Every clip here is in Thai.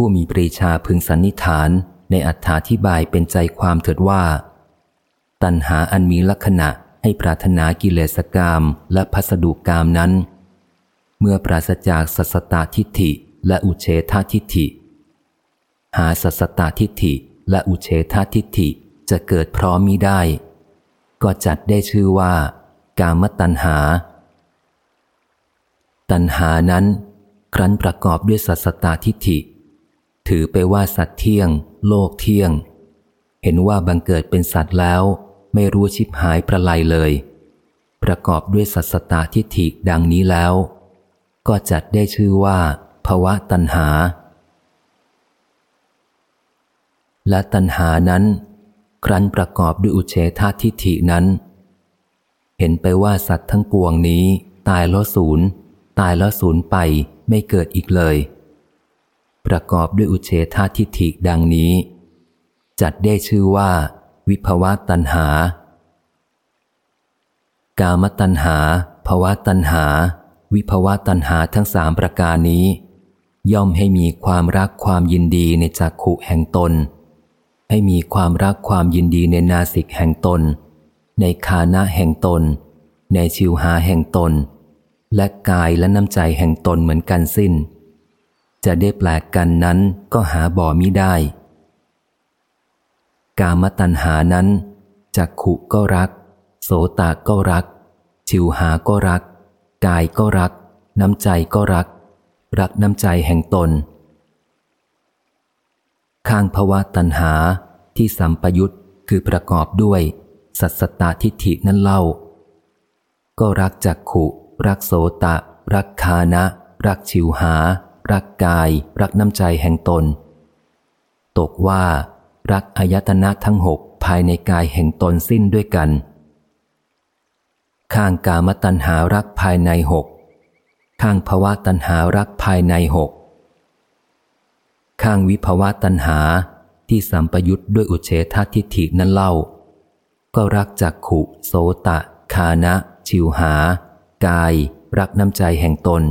ผู้มีปรีชาพึงสันนิฐานในอัธาธิบายเป็นใจความเถิดว่า ตัณหาอันมีลักษณะให้ปรารถนากิเลสกรรมและพัสดุกรรมนั้น เมื่อปราศจากสัสตาทิฏฐิและอุเฉททิฏฐิ หาสัสตาทิฏฐิและอุเฉททิฏฐิจะเกิดพร้อมมิได้ ก็จัดได้ชื่อว่า กามตัณหา ตัณหานั้น ครั้นประกอบด้วยสัสตาทิฏฐิ ถือไปว่าสัตว์เที่ยง โลกเที่ยง เห็นว่าบังเกิดเป็นสัตว์แล้ว ไม่รู้ชิบหายประไลเลย ประกอบด้วยสัสตาทิฏฐิดังนี้แล้ว ก็จัดได้ชื่อว่าภวะตัณหา และตัณหานั้น ครั้นประกอบด้วยอุเฉททิฏฐินั้น เห็นไปว่าสัตว์ทั้งปวงนี้ ตายแล้วศูนย์ตายแล้วศูนย์ไปไม่เกิดอีกเลย ประกอบด้วยอุเฉททิฏฐิดังนี้ จัดได้ชื่อว่า วิภวะตัณหา กามตัณหาภวะตัณหา วิภวะตัณหาทั้งสามประการนี้ ย่อมให้มีความรักความยินดีในจักขุแห่งตน ให้มีความรักความยินดีในนาสิกแห่งตน ในคานะแห่งตน ในชิวหาแห่งตน และกายและน้ำใจแห่งตนเหมือนกันสิ้น จะได้แปลกกันนั้นก็หาบ่อมิได้ กามตัณหานั้นจักขุก็รัก โสตาก็รัก ชิวหาก็รัก กายก็รัก น้ำใจก็รัก รักน้ำใจแห่งตน ข้างภวะตัณหาที่สัมปยุตคือประกอบด้วย สัตสตาทิฏฐินั้นเล่า ก็รักจักขุ รักโสตะ รักคานะ รักชิวหา รักกาย รักน้ำใจแห่งตน ตกว่า รักอายตนะทั้งหกภายในกายแห่งตนสิ้นด้วยกัน ข้างกามตัณหารักภายในหกข้างภวะตัณหารักภายในหกข้างวิภวะตัณหาที่สัมปยุตด้วยอุเฉททิฏฐินั้นเล่า ก็รักจักขุ โสตะ คานะ ชิวหา กาย รักน้ำใจแห่งตน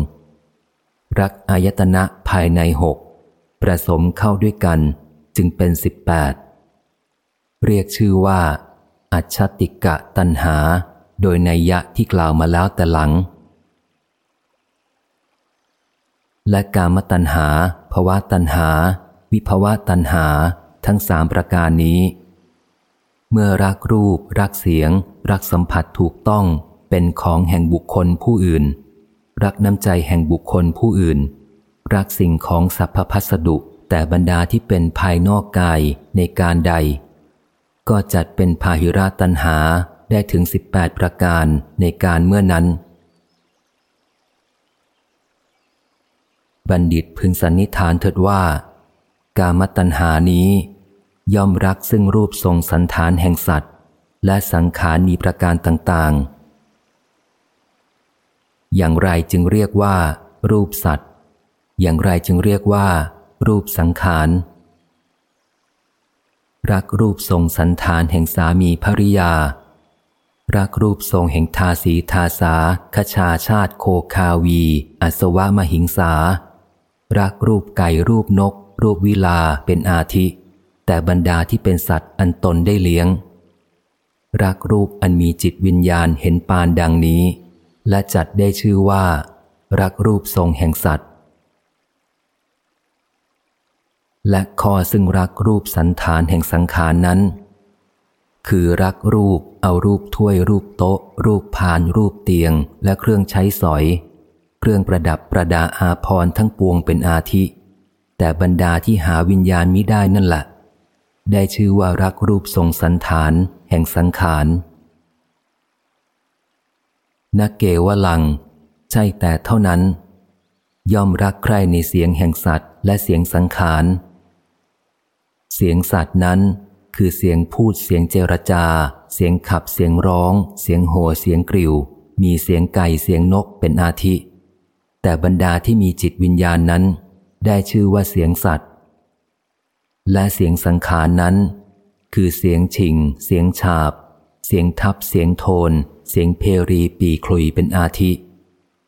รักอายตนะภายในหกประสมเข้าด้วยกันจึงเป็นสิบแปดเรียกชื่อว่า อัจฉติกะตัณหา โดยในยะที่กล่าวมาแล้วแต่หลัง และกามตัณหาภวะตัณหา วิภวะตัณหาทั้งสามประการนี้ เมื่อรักรูป รักเสียง รักสัมผัสถูกต้องเป็นของแห่งบุคคลผู้อื่น รักน้ำใจแห่งบุคคลผู้อื่น รักสิ่งของสัพพพัสดุแต่บรรดาที่เป็นภายนอกกายในการใด ก็จัดเป็นพาหิราตัณหาได้ถึง 18 ประการในการเมื่อนั้น บัณฑิตพึงสันนิฐานเถิดว่า กามตัณหานี้ ย่อมรักซึ่งรูปทรงสันฐานแห่งสัตว์ และสังขารมีประการต่างๆ อย่างไรจึงเรียกว่า รูปสัตว์ อย่างไรจึงเรียกว่า รูปสังขารรักรูปทรงสันฐานแห่งสามีภริยา รักรูปทรงแห่งทาสีทาสาคชาชาติโคคาวีอสวะมหิงสา รักรูปไก่รูปนก รูปวิลาเป็นอาทิ แต่บรรดาที่เป็นสัตว์อันตนได้เลี้ยง รักรูปอันมีจิตวิญญาณเห็นปานดังนี้ และจัดได้ชื่อว่า รักรูปทรงแห่งสัตว์ และคอซึ่งรักรูปสันฐานแห่งสังขารนั้น คือรักรูปเอารูปถ้วยรูปโต๊ะ รูปพาน รูปเตียง และเครื่องใช้สอย เครื่องประดับประดาอาพรทั้งปวงเป็นอาทิ แต่บรรดาที่หาวิญญาณมิได้นั่นแหละได้ชื่อว่ารักรูปทรงสันฐาน แห่งสังขาร นักเกวลัง ใช่แต่เท่านั้น ย่อมรักใคร่ในเสียงแห่งสัตว์และเสียงสังขาร เสียงสัตว์นั้น คือเสียงพูดเสียงเจรจา เสียงขับเสียงร้อง เสียงโห่เสียงกริวมีเสียงไก่เสียงนกเป็นอาทิ แต่บรรดาที่มีจิตวิญญาณนั้น ได้ชื่อว่าเสียงสัตว์ และเสียงสังขารนั้น คือเสียงชิง เสียงฉาบ เสียงทับเสียงโทน เสียงเพรีปีคลุยเป็นอาทิ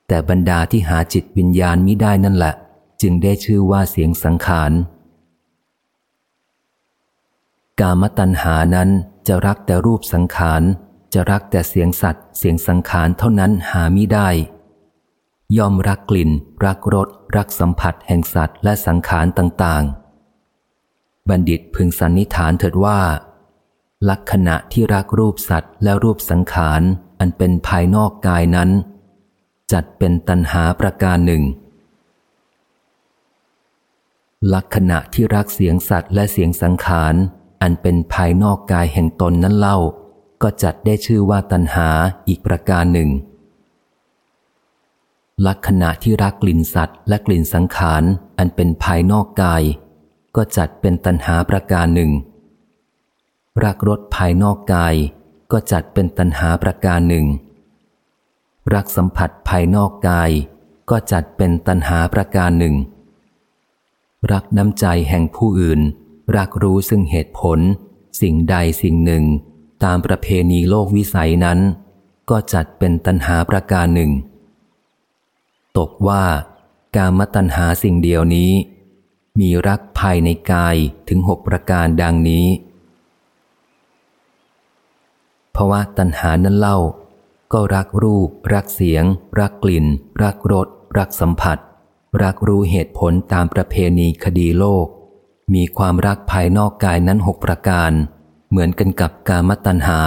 แต่บรรดาที่หาจิตวิญญาณมิได้นั่นแหละ จึงได้ชื่อว่าเสียงสังขาร กามตัณหานั้นจะรักแต่รูปสังขาร จะรักแต่เสียงสัตว์ เสียงสังขารเท่านั้นหาม่ได้ ยอมรักกลิ่น รักรส รักสัมผัสแห่งสัตว์และสังขารต่างๆ บัณฑิตพึงสันนิฐานเถิดว่าลักษณะที่รักรูปสัตว์และรูปสังขาร อันเป็นภายนอกกายนั้น จัดเป็นตัณหาประการหนึ่ง ลักษณะที่รักเสียงสัตว์และเสียงสังขารอันเป็นภายนอกกายแห่งตนนั้นเล่า ก็จัดได้ชื่อว่าตัณหาอีกประการหนึ่ง ลักษณะที่รักกลิ่นสัตว์และกลิ่นสังขารอันเป็นภายนอกกาย ก็จัดเป็นตัณหาประการหนึ่งรักรสภายนอกกาย ก็จัดเป็นตัณหาประการหนึ่ง รักสัมผัสภายนอกกาย ก็จัดเป็นตัณหาประการหนึ่ง รักน้ำใจแห่งผู้อื่น รักรู้ซึ่งเหตุผล สิ่งใดสิ่งหนึ่ง ตามประเพณีโลกวิสัยนั้น ก็จัดเป็นตัณหาประการหนึ่ง ตกว่า การมตัณหาสิ่งเดียวนี้ มีรักภายในกายถึงหกประการดังนี้ เพราะว่าตัณหานั้นเล่า ก็รักรูป รักเสียง รักกลิ่น รักรส รักสัมผัส รักรู้เหตุผลตามประเพณีคดีโลก มีความรักภายนอกกายนั้นหกประการ เหมือนกันกับกามตัณหา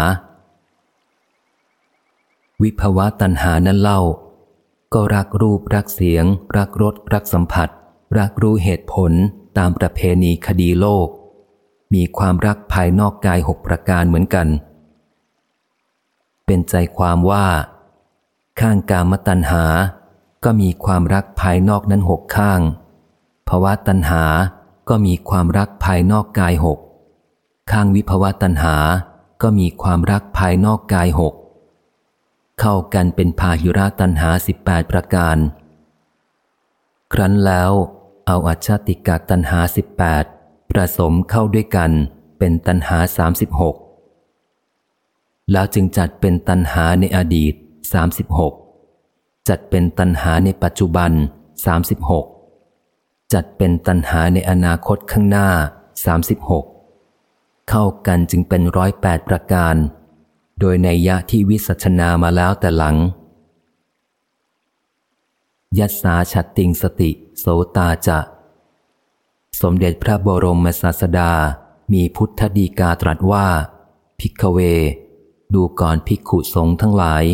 วิภวะตัณหานั้นเล่า ก็รักรูป รักเสียง รักรส รักสัมผัส รักรู้เหตุผลตามประเพณีคดีโลก มีความรักภายนอกกายหกประการเหมือนกัน เป็นใจความว่า ข้างกามตัณหา ก็มีความรักภายนอกนั้นหกข้างภาวะตัณหาก็มีความรักภายนอกกายหกข้างวิภาวะตัณหา ก็มีความรักภายนอกกายหกเข้ากันเป็นพาหิราตัณหาสิบแปดประการ ครั้นแล้ว เอาอัจฉติกาตัณหาสิบแปดประสมเข้าด้วยกันเป็นตัณหาสามสิบหก แล้วจึงจัดเป็นตัณหาในอดีตสามสิบหกจัดเป็นตัณหาในปัจจุบัน 36 จัดเป็นตัณหาในอนาคตข้างหน้า 36 เข้ากันจึงเป็นร้อยแปดประการ โดยในยะที่วิสัชนามาแล้วแต่หลัง ยัสสาชัดติงสติ โสตาจะ สมเด็จพระบรมศาสดามีพุทธดีกาตรัสว่า พิกเว ดูก่อนภิกขุสงฆ์ทั้งหลาย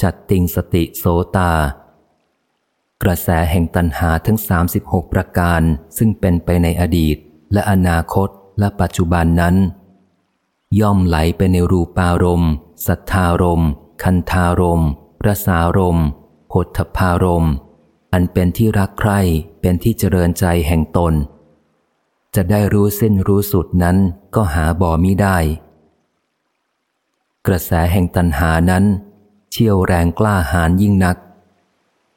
จัดติงสติโสตา กระแสแห่งตัณหาทั้ง 36 ประการซึ่งเป็นไปในอดีตและอนาคตและปัจจุบันนั้น ย่อมไหลไปในรูปารมณ์สัทธารมณ์ คันธารมณ์รสารมณ์โพธพารมณ์ อันเป็นที่รักใคร่เป็นที่เจริญใจแห่งตน จะได้รู้เส้นรู้สุดนั้นก็หาบ่อมิได้ กระแสแห่งตัณหานั้น เชี่ยวแรงกล้าหาญยิ่งนัก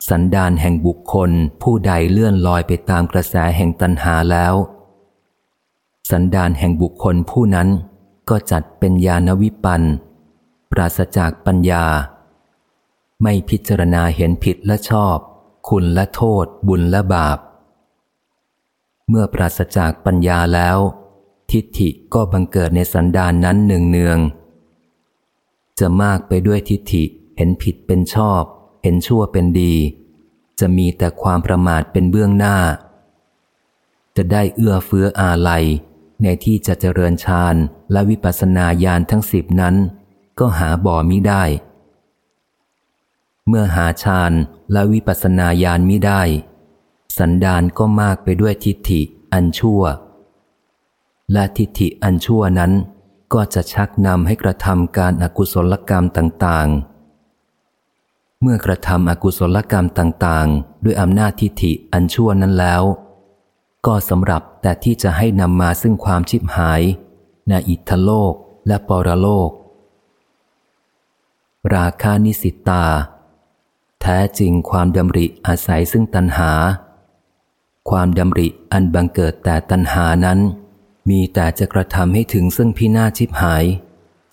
สันดานแห่งบุคคลผู้ใดเลื่อนลอยไปตามกระแสแห่งตันหาแล้ว สันดานแห่งบุคคลผู้นั้นก็จัดเป็นญาณวิปันปราศจากปัญญา ไม่พิจารณาเห็นผิดและชอบ คุณและโทษ บุญและบาป เมื่อปราศจากปัญญาแล้ว ทิฏฐิก็บังเกิดในสันดานนั้นเนืองเนือง จะมากไปด้วยทิฏฐิ เห็นผิดเป็นชอบ เห็นชั่วเป็นดี จะมีแต่ความประมาทเป็นเบื้องหน้า จะได้เอื้อเฟื้ออาลัย ในที่จะเจริญฌานและวิปัสสนาญาณทั้งสิบนั้น ก็หาบ่อมิได้ เมื่อหาฌานและวิปัสสนาญาณมิได้ สันดานก็มากไปด้วยทิฏฐิอันชั่ว และทิฏฐิอันชั่วนั้น ก็จะชักนำให้กระทำการอากุศลกรรมต่างๆ เมื่อกระทำอกุศลกรรมต่างๆ ด้วยอำนาจทิฏฐิอันชั่วนั้นแล้ว ก็สำหรับแต่ที่จะให้นำมาซึ่งความชิบหายในอิทธโลกและปรโลก ราคานิสิตา แท้จริงความดำริอาศัยซึ่งตัณหา ความดำริอันบังเกิดแต่ตัณหานั้น มีแต่จะกระทำให้ถึงซึ่งพินาชิบหาย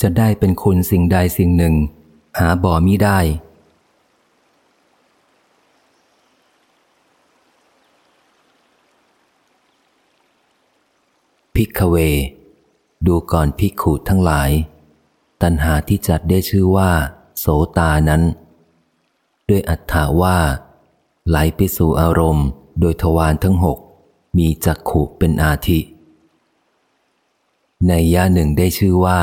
จะได้เป็นคุณสิ่งใดสิ่งหนึ่ง หาบ่อมิได้ พิกเว ดูก่อนพิกขูดทั้งหลาย ตัณหาที่จัดได้ชื่อว่า โสตานั้น ด้วยอัตถาว่า ไหลไปสู่อารมณ์ โดยทวารทั้งหกมีจักขูเป็นอาทิ ในย่าหนึ่งได้ชื่อว่า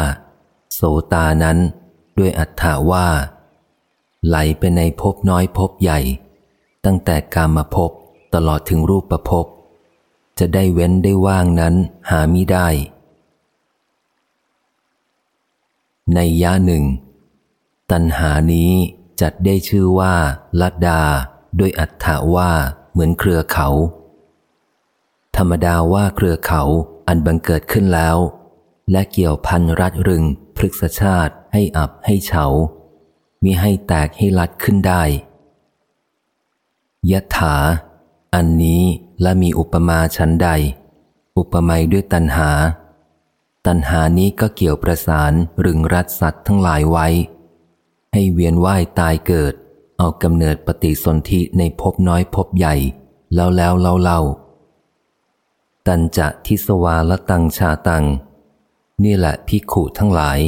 โสตานั้น ด้วยอัตถาว่า ไหลไปในภพน้อยภพใหญ่ ตั้งแต่กามาภพตลอดถึงรูปประภพจะได้เว้นได้ว่างนั้นหามิได้ ในยะหนึ่ง ตัณหานี้จัดได้ชื่อว่าลัดดาด้วยอัตถาว่าเหมือนเครือเขา ธรรมดาว่าเครือเขาอันบังเกิดขึ้นแล้ว และเกี่ยวพันรัดรึงพฤกษชาติให้อับให้เฉามิให้แตกให้ลัดขึ้นได้ยะถา อันนี้และมีอุปมาชั้นใด อุปมาด้วยตันหา ตันหานี้ก็เกี่ยวประสานรึงรัดสัตว์ทั้งหลายไว้ ให้เวียนว่ายตายเกิด เอากำเนิดปฏิสนธิในภพน้อยภพใหญ่ แล้วแล้วเล่าเล่าตันจะทิสวาละตังชาตัง นี่แหละพิขุทั้งหลาย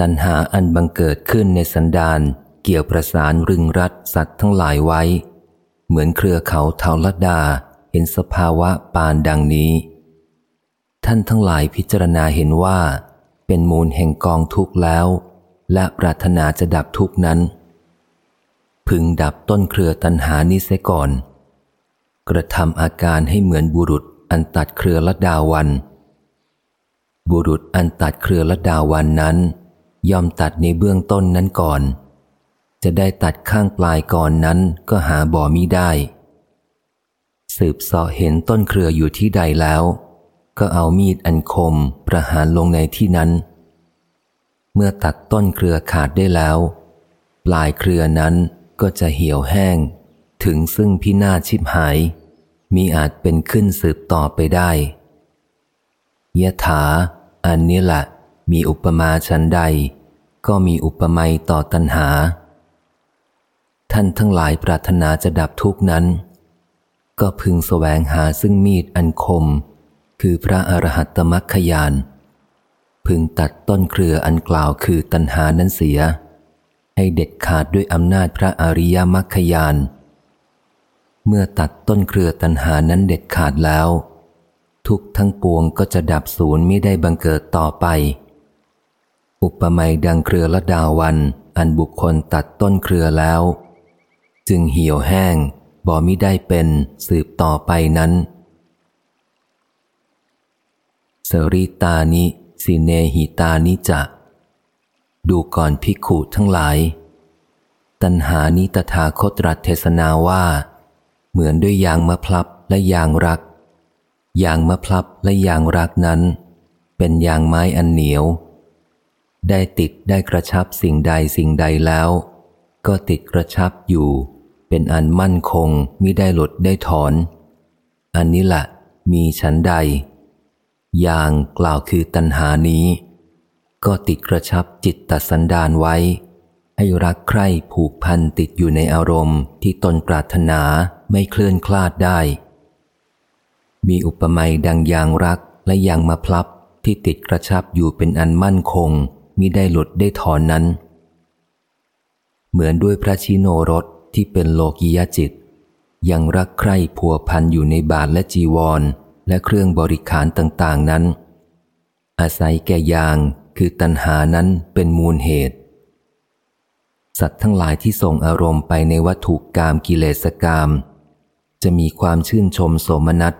ตันหาอันบังเกิดขึ้นในสันดานเกี่ยวประสานรึงรัดสัตว์ทั้งหลายไว้ เหมือนเครือเขาเทาลดาเห็นสภาวะปานดังนี้ ท่านทั้งหลายพิจารณาเห็นว่า เป็นมูลแห่งกองทุกข์แล้ว และปรารถนาจะดับทุกนั้น พึงดับต้นเครือตันหานี้เสียก่อน กระทำอาการให้เหมือนบุรุษอันตัดเครือละดาวัน บุรุษอันตัดเครือละดาวันนั้น ย่อมตัดในเบื้องต้นนั้นก่อน จะได้ตัดข้างปลายก่อนนั้นก็หาบ่อมิได้ สืบสาะเห็นต้นเครืออยู่ที่ใดแล้ว ก็เอามีดอันคมประหารลงในที่นั้น เมื่อตัดต้นเครือขาดได้แล้ว ปลายเครือนั้นก็จะเหี่ยวแห้ง ถึงซึ่งพินาศชิบหาย มีอาจเป็นขึ้นสืบต่อไปได้ยะถา อันนี้แหละมีอุปมาชั้นใด ก็มีอุปไมยต่อตัณหา ท่านทั้งหลายปรารถนาจะดับทุกนั้น ก็พึงสแสวงหาซึ่งมีดอันคม คือพระอรหัตตมัคคยาน พึงตัดต้นเครืออันกล่าวคือตัณหานั้นเสีย ให้เด็ดขาดด้วยอำนาจพระอริยมัคคยานเมื่อตัดต้นเครือตัณหานั้นเด็ดขาดแล้ว ทุกทั้งปวงก็จะดับศูนย์ไม่ได้บังเกิดต่อไป อุปมาดังเครือละดาวัน อันบุคคลตัดต้นเครือแล้ว จึงเหี่ยวแห้งบ่มิได้เป็นสืบต่อไปนั้นสริตานิสิเนหิตานิจะ ดูก่อนพิขุทั้งหลาย ตัณหานิตถาคตรัสเทศนาว่า เหมือนด้วยยางมะพลับและยางรัก ยางมะพลับและยางรักนั้น เป็นยางไม้อันเหนียว ได้ติดได้กระชับสิ่งใดสิ่งใดแล้ว ก็ติดกระชับอยู่ เป็นอันมั่นคงมิได้หลุดได้ถอน อันนี้แหละมีฉันใดอย่างกล่าวคือตัณหานี้ ก็ติดกระชับจิตตสันดานไว้ ให้รักใคร่ผูกพันติดอยู่ในอารมณ์ที่ตนปรารถนาไม่เคลื่อนคลาดได้ มีอุปมาดังยางรักและยางมาพลับที่ติดกระชับอยู่เป็นอันมั่นคงมิได้หลุดได้ถอนนั้น เหมือนด้วยพระชิโนรสที่เป็นโลกิยจิต ยังรักใคร่ผัวพันอยู่ในบาทและจีวร และเครื่องบริขารต่างๆนั้น อาศัยแก่ยางคือตัณหานั้นเป็นมูลเหตุ สัตว์ทั้งหลายที่ส่งอารมณ์ไปในวัตถุกรรมกิเลสกรรมจะมีความชื่นชมโสมนัส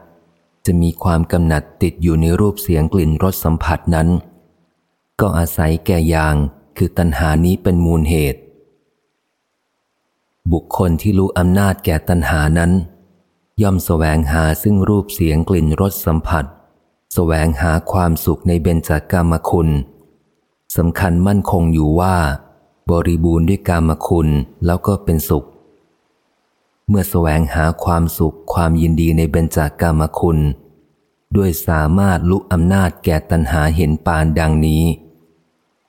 จะมีความกำหนัดติดอยู่ในรูปเสียงกลิ่นรสสัมผัสนั้น ก็อาศัยแก่ยางคือตัณหานี้เป็นมูลเหตุ บุคคลที่รู้อำนาจแก่ตัณหานั้น ย่อมสแสวงหาซึ่งรูปเสียงกลิ่นรสสัมผัสสแสวงหาความสุขในเบญจากามคุณสำคัญมั่นคงอยู่ว่า บริบูรณ์ด้วยกามคุณแล้วก็เป็นสุข เมื่อสแสวงหาความสุขความยินดีในเบญจากามคุณ ด้วยสามารถลุกอำนาจแก่ตัณหาเห็นปานดังนี้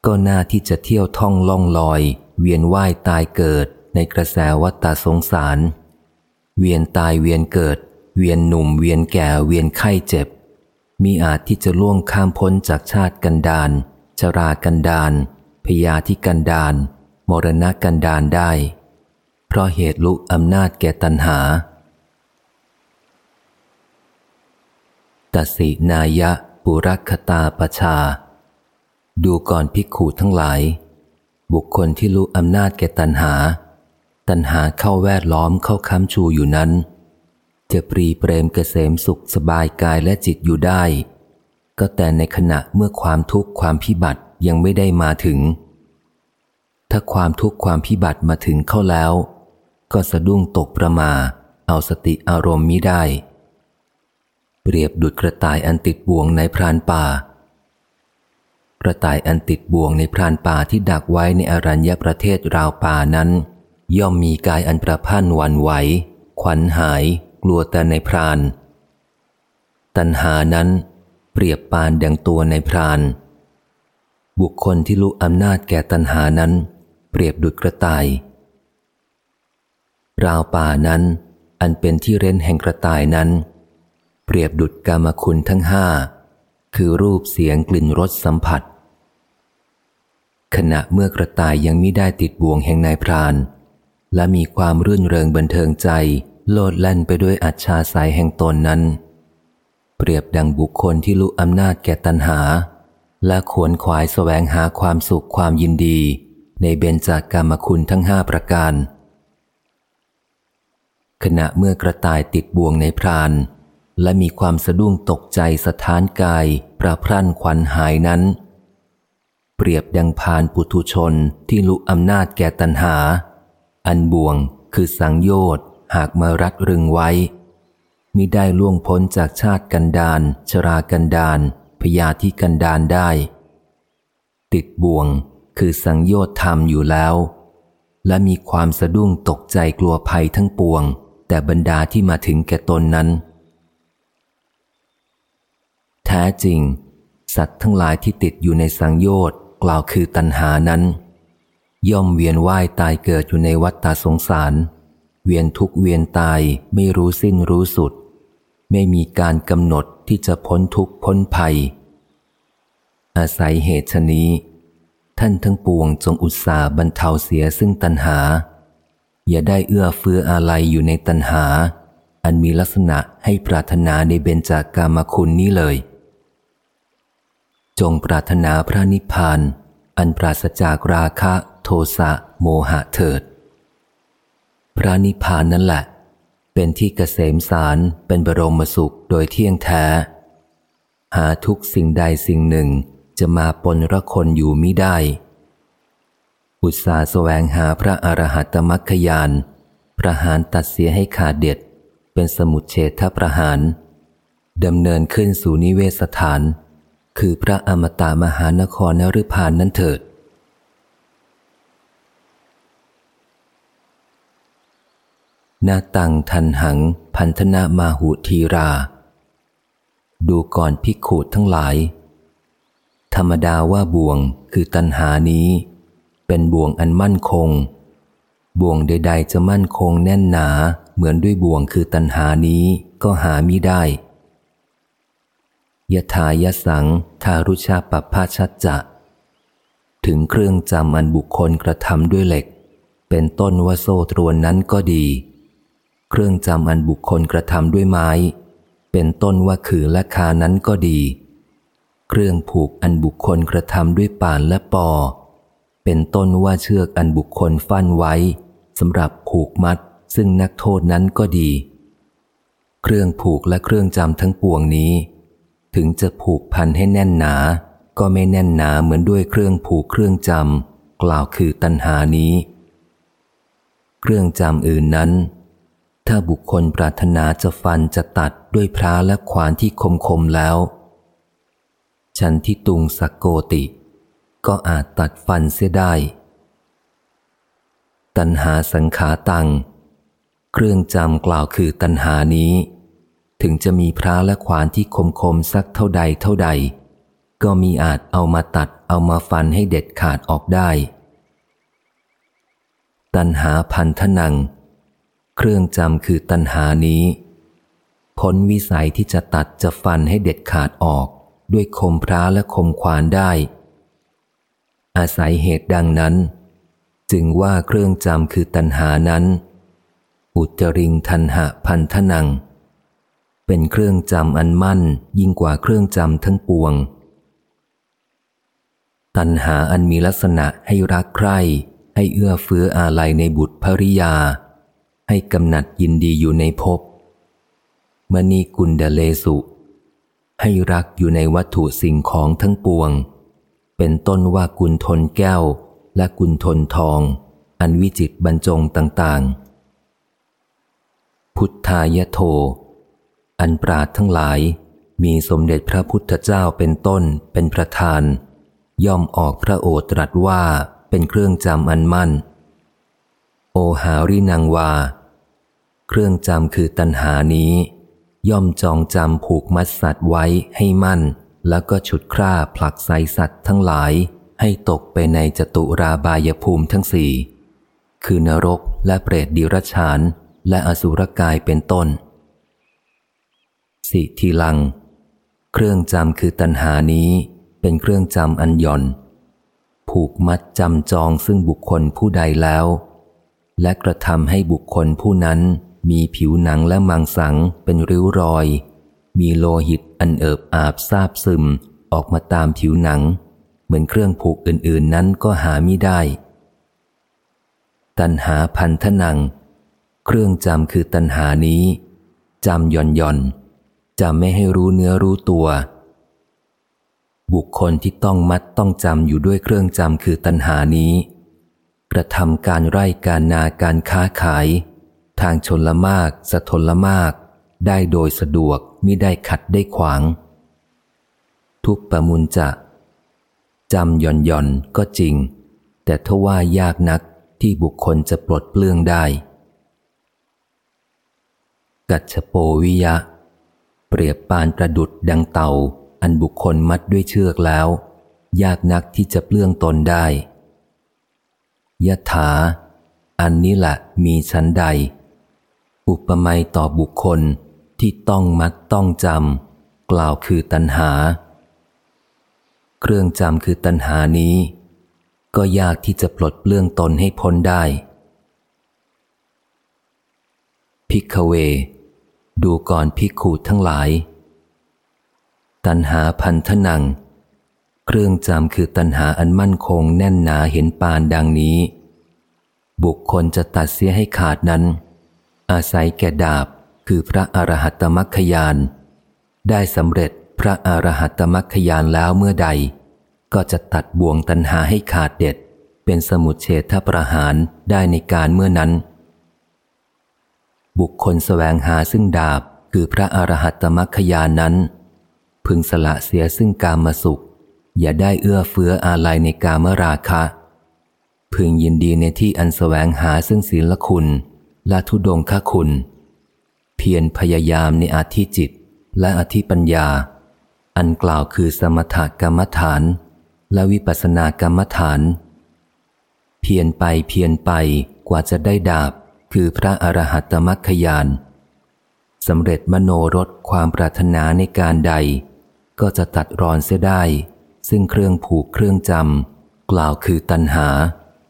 ก็น่าที่จะเที่ยวท่องล่องลอย เวียนว่ายตายเกิดในกระแสวัฏฏสงสาร เวียนตายเวียนเกิด เวียนหนุ่มเวียนแก่เวียนไข้เจ็บ มีอาจที่จะล่วงข้ามพ้นจากชาติกันดานชรากันดานพยาธิกันดานมรณะกันดานได้ เพราะเหตุลุกอำนาจแก่ตัณหา ตัสินายะปุรัคตาปชา ดูก่อนภิกขุทั้งหลาย บุคคลที่รู้อำนาจแก่ตัณหา ตัณหาเข้าแวดล้อมเข้าค้ำชูอยู่นั้น จะปรีเปรมเกษมสุขสบายกายและจิตอยู่ได้ ก็แต่ในขณะเมื่อความทุกข์ความพิบัติยังไม่ได้มาถึงถ้าความทุกข์ความพิบัติมาถึงเข้าแล้ว ก็สะดุ้งตกประมา เอาสติอารมณ์มิได้ เปรียบดุดกระต่ายอันติดบ่วงในพรานป่า กระต่ายอันติดบ่วงในพรานป่าที่ดักไว้ในอรัญญประเทศราวป่านั้น ย่อมมีกายอันประพันธ์วันไหว ขวัญหาย กลัวแต่ในพราน ตัณหานั้นเปรียบปานดังตัวในพราน บุคคลที่รู้อำนาจแก่ตัณหานั้น เปรียบดุดกระต่าย ราวป่านั้น อันเป็นที่เร้นแห่งกระต่ายนั้น เปรียบดุดกามคุณทั้งห้า คือรูปเสียงกลิ่นรสสัมผัส ขณะเมื่อกระต่ายยังมิได้ติดบ่วงแห่งนายพราน และมีความรื่นเริงบันเทิงใจ โลดแล่นไปด้วยอัจฉาสายแห่งตนนั้น เปรียบดังบุคคลที่รู้อำนาจแก่ตัณหา และขวนขวายแสวงหาความสุขความยินดี ในเบญจากกรรมคุณทั้งห้าประการ ขณะเมื่อกระต่ายติดบ่วงในพราน และมีความสะดุ้งตกใจสถานกายประพรั่นขวัญหายนั้น เปรียบดังพานปุถุชนที่ลุอำนาจแก่ตัณหา อันบ่วงคือสังโยชน์หากมารัดรึงไว้มิได้ล่วงพ้นจากชาติกันดานชรากันดานพยาธิกันดานได้ ติดบ่วงคือสังโยชน์ธรรมอยู่แล้ว และมีความสะดุ้งตกใจกลัวภัยทั้งปวง แต่บรรดาที่มาถึงแก่ตนนั้น แท้จริง สัตว์ทั้งหลายที่ติดอยู่ในสังโยชน์กล่าวคือตัณหานั้น ย่อมเวียนว่ายตายเกิดอยู่ในวัฏฏสงสาร เวียนทุกเวียนตายไม่รู้สิ้นรู้สุด ไม่มีการกำหนดที่จะพ้นทุกพ้นภัย อาศัยเหตุชนี้ ท่านทั้งปวงจงอุตสาบรรเทาเสียซึ่งตัณหา อย่าได้เอื้อเฟื้ออะไรอยู่ในตัณหา อันมีลักษณะให้ปรารถนาในเบญจากามคุณนี้เลย จงปรารถนาพระนิพพาน อันปราศจากราคะ โทสะโมหะเถิด พระนิพพานนั่นแหละ เป็นที่เกษมสารเป็นบรมสุขโดยเที่ยงแท้ หาทุกสิ่งใดสิ่งหนึ่งจะมาปนระคนอยู่มิได้ อุตสาแสวงหาพระอรหัตมัคคยาน ประหารตัดเสียให้ขาดเด็ด เป็นสมุดเฉทประหารดำเนินขึ้นสู่นิเวศสถาน คือพระอมตะมหานครนฤพานนั้นเถิด นาตังทันหัง พันธนามาหุทีรา ดูก่อนพิขูดทั้งหลาย ธรรมดาว่าบ่วงคือตันหานี้ เป็นบ่วงอันมั่นคง บ่วงใด ๆ จะมั่นคงแน่นหนาเหมือนด้วยบ่วงคือตันหานี้ก็หามิได้ยถายสังทารุชาปภาชัดจะ ถึงเครื่องจำอันบุคคลกระทำด้วยเหล็ก เป็นต้นว่าโซ่ตรวนนั้นก็ดี เครื่องจำอันบุคคลกระทำด้วยไม้ เป็นต้นว่าขือและคานั้นก็ดี เครื่องผูกอันบุคคลกระทำด้วยป่านและปอ เป็นต้นว่าเชือกอันบุคคลฟันไว้สำหรับผูกมัด ซึ่งนักโทษนั้นก็ดี เครื่องผูกและเครื่องจำทั้งปวงนี้ ถึงจะผูกพันให้แน่นหนา ก็ไม่แน่นหนาเหมือนด้วยเครื่องผูกเครื่องจำกล่าวคือตัณหานี้ เครื่องจำอื่นนั้น ถ้าบุคคลปรารถนาจะฟันจะตัดด้วยพระและขวานที่คมคมแล้ว ฉันที่ตุงสักโกติ ก็อาจตัดฟันเสียได้ ตัณหาสังขาตัง เครื่องจำกล่าวคือตัณหานี้ ถึงจะมีพระและขวานที่คมคมสักเท่าใดเท่าใด ก็มีอาจเอามาตัดเอามาฟันให้เด็ดขาดออกได้ ตันหาพันธนัง เครื่องจำคือตันหานี้พ้นวิสัยที่จะตัดจะฟันให้เด็ดขาดออก ด้วยคมพระและคมควานได้ อาศัยเหตุดังนั้น จึงว่าเครื่องจำคือตัณหานั้น อุจริงทันหะพันธนัง เป็นเครื่องจำอันมั่นยิ่งกว่าเครื่องจำทั้งปวง ตัณหาอันมีลักษณะให้รักใคร่ ให้เอื้อเฟื้ออาลัยในบุตรภริยา ให้กำหนัดยินดีอยู่ในภพมณีกุลเดเลสุ ให้รักอยู่ในวัตถุสิ่งของทั้งปวง เป็นต้นว่ากุลทนแก้ว และกุลทนทอง อันวิจิตบรรจงต่างๆ พุทธายโท อันปราดทั้งหลาย มีสมเด็จพระพุทธเจ้าเป็นต้นเป็นประธาน ย่อมออกพระโอษตรัสว่าเป็นเครื่องจำอันมั่น โอหารินังวา เครื่องจำคือตัณหานี้ ย่อมจองจำผูกมัดสัตว์ไว้ให้มั่น แล้วก็ฉุดคร่าผลักไสสัตว์ทั้งหลายให้ตกไปในจตุราบายภูมิทั้งสี่ คือนรกและเปรตดิรัชาน และอสุรกายเป็นต้น สิทีลัง เครื่องจำคือตัณหานี้เป็นเครื่องจำอันย่อน ผูกมัดจำจองซึ่งบุคคลผู้ใดแล้ว และกระทำให้บุคคลผู้นั้นมีผิวหนังและมังสังเป็นริ้วรอย มีโลหิตอันเอิบอาบซาบซึมออกมาตามผิวหนัง เหมือนเครื่องผูกอื่น ๆ นั้นก็หาไม่ได้ ตันหาพันธนัง เครื่องจำคือตันหานี้จำย่อนย่อนจำไม่ให้รู้เนื้อรู้ตัว บุคคลที่ต้องมัดต้องจำอยู่ด้วยเครื่องจำคือตันหานี้ กระทำการไร่การนาการค้าขาย ทางชนละมากสะทนละมาก ได้โดยสะดวกมิได้ขัดได้ขวาง ทุกประมุนจะจำหย่อนหย่อนก็จริง แต่ทว่ายากนักที่บุคคลจะปลดเปลื้องได้ กัจฉโปวิยะ เปรียบปานประดุดดังเต่า อันบุคคลมัดด้วยเชือกแล้ว ยากนักที่จะเปลื้องตนได้ยะถา อันนี้แหละมีชั้นใด อุปมาต่อบุคคล ที่ต้องมัดต้องจำกล่าวคือตัณหา เครื่องจำคือตัณหานี้ ก็ยากที่จะปลดเปลื้องตนให้พ้นได้ พิกเว ดูก่อนพิกขูทั้งหลาย ตัณหาพันธนัง เครื่องจำคือตัณหาอันมั่นคงแน่นหนาเห็นปานดังนี้ บุคคลจะตัดเสียให้ขาดนั้น อาศัยแก่ดาบ คือพระอรหัตมัคคยาน ได้สำเร็จพระอรหัตมัคคยานแล้วเมื่อใด ก็จะตัดบ่วงตันหาให้ขาดเด็ด เป็นสมุดเฉทประหารได้ในการเมื่อนั้น บุคคลสแสวงหาซึ่งดาบคือพระอรหัตมัคคยานนั้น พึงสละเสียซึ่งกามสุข อย่าได้เอื้อเฟื้ออาลัยในกามราคะ พึงยินดีในที่อันสแสวงหาซึ่งศีลคุณและทุดงคคุณ เพียรพยายามในอาธิจิต และอธิปัญญา อันกล่าวคือสมถกรรมฐาน และวิปัสสนากรรมฐาน เพียรไปเพียรไปกว่าจะได้ดาบ คือพระอรหัตมัคคยานสำเร็จมโนรสความปรารถนาในการใด ก็จะตัดรอนเสียได้ ซึ่งเครื่องผูกเครื่องจำกล่าวคือตัณหา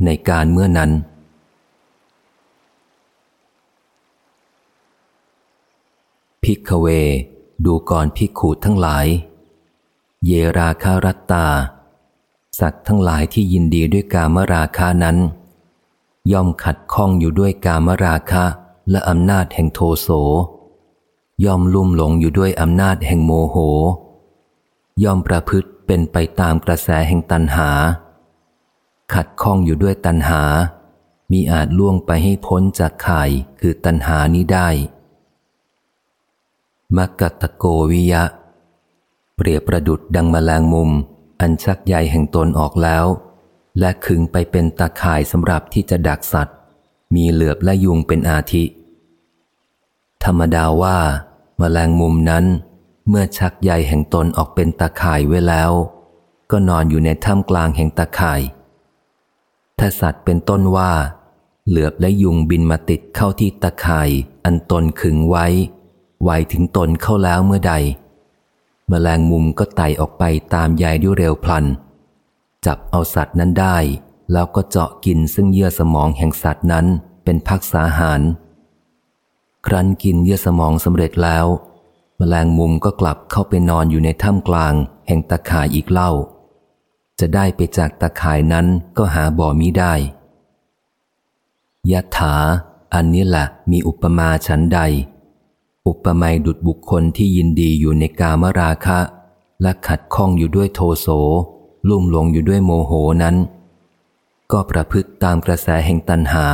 ในการเมื่อนั้น พิกเว ดูก่อนพิกขูทั้งหลาย เยราคารัตตา สัตว์ทั้งหลายที่ยินดีด้วยกามราคานั้น ย่อมขัดข้องอยู่ด้วยกามราคะและอำนาจแห่งโทโส ย่อมลุ่มหลงอยู่ด้วยอำนาจแห่งโมโห ย่อมประพฤติเป็นไปตามกระแสแห่งตันหา ขัดข้องอยู่ด้วยตันหา มีอาจล่วงไปให้พ้นจากข่ายคือตันหานี้ได้ มักกตะโกวิยะ เปรียบประดุดดังมแมลงมุม อันชักใยแห่งตนออกแล้ว และขึงไปเป็นตาข่ายสำหรับที่จะดักสัตว์ มีเหลือบและยุงเป็นอาทิ ธรรมดาว่ามแมลงมุมนั้น เมื่อชักใยแห่งตนออกเป็นตาข่ายไว้แล้ว ก็นอนอยู่ในถ้ำกลางแห่งตาข่ายถ้าสัตว์เป็นต้นว่า เหลือบและยุงบินมาติดเข้าที่ตาข่ายอันตนขึงไว้ ไหวถึงตนเข้าแล้วเมื่อใดแมลงมุมก็ไต่ออกไปตามใยด้วยเร็วพลัน จับเอาสัตว์นั้นได้ แล้วก็เจาะกินซึ่งเยื่อสมองแห่งสัตว์นั้นเป็นพักษาหาร ครั้นกินเยื่อสมองสำเร็จแล้วแมลงมุมก็กลับเข้าไปนอนอยู่ในถ้ำกลาง แห่งตะข่ายอีกเล่า จะได้ไปจากตะข่ายนั้นก็หาบ่อมิได้ยะถา อันนี้แหละมีอุปมาฉันใด อุปมาดุดบุคคลที่ยินดีอยู่ในกามราคะ และขัดข้องอยู่ด้วยโทโส ลุ่มหลงอยู่ด้วยโมโหนั้น ก็ประพฤติตามกระแสแห่งตัณหา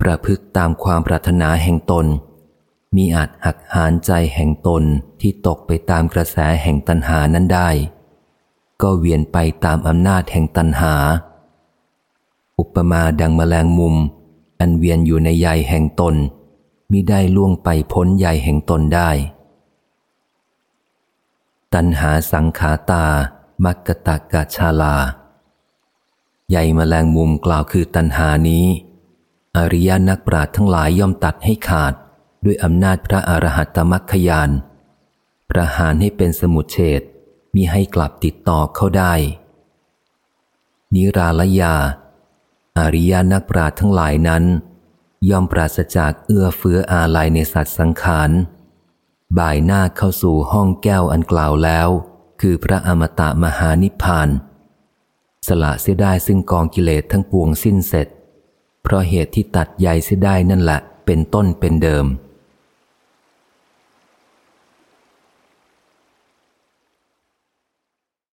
ประพฤติตามความปรารถนาแห่งตน มีอาจหักหานใจแห่งตนที่ตกไปตามกระแสแห่งตัณหานั้นได้ ก็เวียนไปตามอำนาจแห่งตัณหา อุปมาดังแมลงมุม อันเวียนอยู่ในใยแห่งตน มิได้ล่วงไปพ้นใยแห่งตนได้ ตัณหาสังขาตา มักกตากาชาลาใยแมลงมุมกล่าวคือตัณหานี้ อริยนักปราชญ์ทั้งหลายย่อมตัดให้ขาดด้วยอำนาจพระอรหัตตมัคคยาน ประหารให้เป็นสมุทเฉดมีให้กลับติดต่อเข้าได้ นิราลยา อริยนักปราชญ์ทั้งหลายนั้น ย่อมปราศจากเอื้อเฟื้ออาลัยในสัตว์สังขาร บ่ายหน้าเข้าสู่ห้องแก้วอันกล่าวแล้ว คือพระอมตะมหานิพพาน สละเสียได้ซึ่งกองกิเลสทั้งปวงสิ้นเสร็จ เพราะเหตุที่ตัดใยเสียได้นั่นแหละเป็นต้นเป็นเดิม